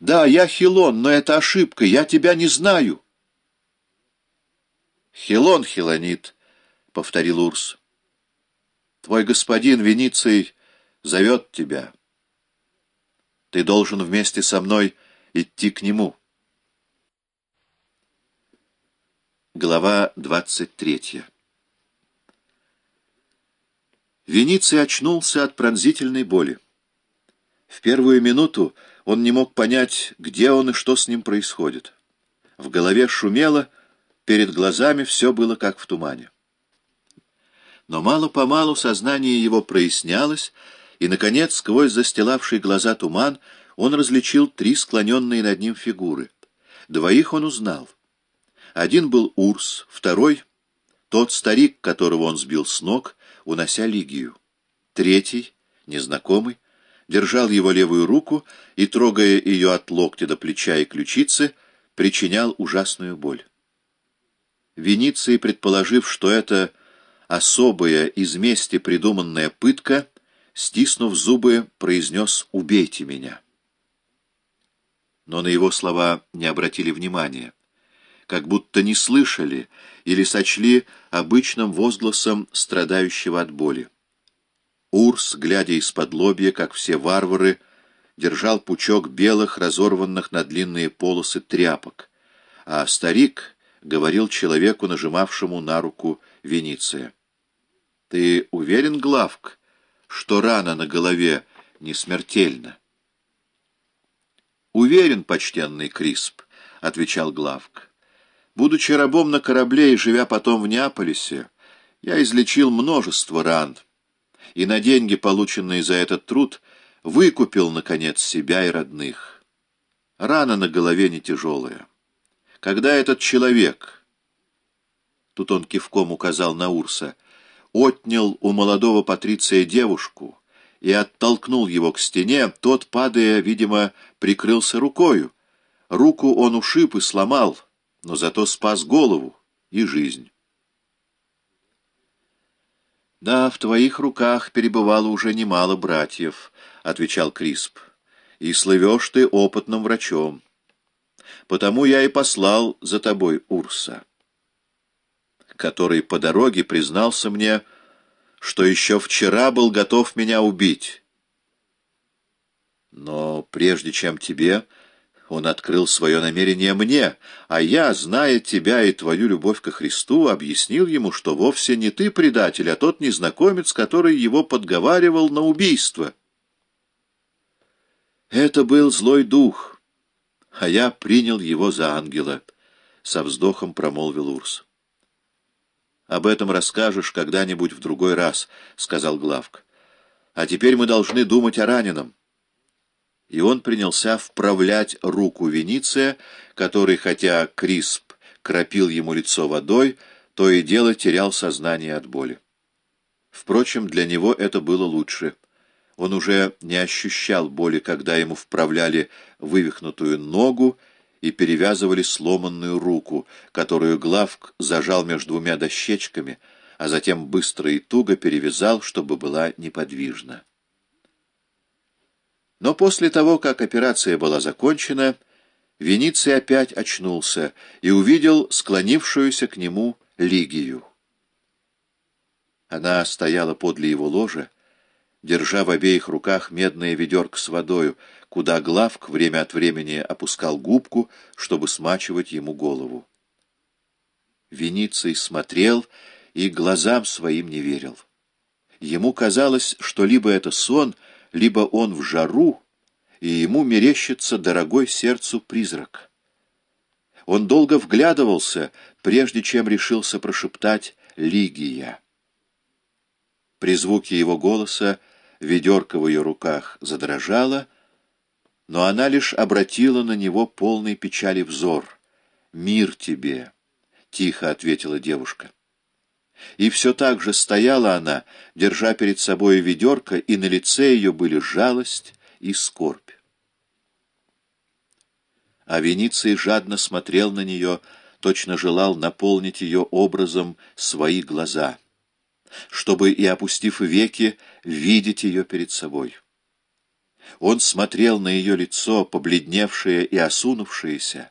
Да, я Хилон, но это ошибка, я тебя не знаю. Хилон, Хилонит, — повторил Урс. Твой господин Вениций зовет тебя. Ты должен вместе со мной идти к нему. Глава двадцать третья Вениций очнулся от пронзительной боли. В первую минуту он не мог понять, где он и что с ним происходит. В голове шумело, перед глазами все было как в тумане. Но мало-помалу сознание его прояснялось, и, наконец, сквозь застилавший глаза туман, он различил три склоненные над ним фигуры. Двоих он узнал. Один был Урс, второй — тот старик, которого он сбил с ног, унося Лигию. Третий, незнакомый, держал его левую руку и, трогая ее от локтя до плеча и ключицы, причинял ужасную боль. Вениций, предположив, что это особая из мести придуманная пытка, стиснув зубы, произнес «Убейте меня». Но на его слова не обратили внимания, как будто не слышали или сочли обычным возгласом страдающего от боли. Урс, глядя из-под лобья, как все варвары, держал пучок белых, разорванных на длинные полосы тряпок, а старик говорил человеку, нажимавшему на руку Вениция. — Ты уверен, Главк, что рана на голове не смертельна? — Уверен, почтенный Крисп, — отвечал Главк. Будучи рабом на корабле и живя потом в Неаполисе, я излечил множество ран — и на деньги, полученные за этот труд, выкупил, наконец, себя и родных. Рана на голове не тяжелая. Когда этот человек, тут он кивком указал на Урса, отнял у молодого Патриция девушку и оттолкнул его к стене, тот, падая, видимо, прикрылся рукою. Руку он ушиб и сломал, но зато спас голову и жизнь. — Да, в твоих руках перебывало уже немало братьев, — отвечал Крисп, — и слывешь ты опытным врачом. Потому я и послал за тобой Урса, который по дороге признался мне, что еще вчера был готов меня убить. Но прежде чем тебе он открыл свое намерение мне, а я, зная тебя и твою любовь ко Христу, объяснил ему, что вовсе не ты предатель, а тот незнакомец, который его подговаривал на убийство. Это был злой дух, а я принял его за ангела, — со вздохом промолвил Урс. «Об этом расскажешь когда-нибудь в другой раз», — сказал Главк. «А теперь мы должны думать о раненом» и он принялся вправлять руку Вениция, который, хотя Крисп кропил ему лицо водой, то и дело терял сознание от боли. Впрочем, для него это было лучше. Он уже не ощущал боли, когда ему вправляли вывихнутую ногу и перевязывали сломанную руку, которую Главк зажал между двумя дощечками, а затем быстро и туго перевязал, чтобы была неподвижна. Но после того, как операция была закончена, Вениций опять очнулся и увидел склонившуюся к нему Лигию. Она стояла подле его ложа, держа в обеих руках медное ведерко с водою, куда Главк время от времени опускал губку, чтобы смачивать ему голову. Вениций смотрел и глазам своим не верил. Ему казалось, что либо это сон — либо он в жару, и ему мерещится дорогой сердцу призрак. Он долго вглядывался, прежде чем решился прошептать «Лигия». При звуке его голоса ведерко в ее руках задрожало, но она лишь обратила на него полный печали взор. «Мир тебе!» — тихо ответила девушка. И все так же стояла она, держа перед собой ведерко, и на лице ее были жалость и скорбь. А Вениций жадно смотрел на нее, точно желал наполнить ее образом свои глаза, чтобы и опустив веки, видеть ее перед собой. Он смотрел на ее лицо, побледневшее и осунувшееся,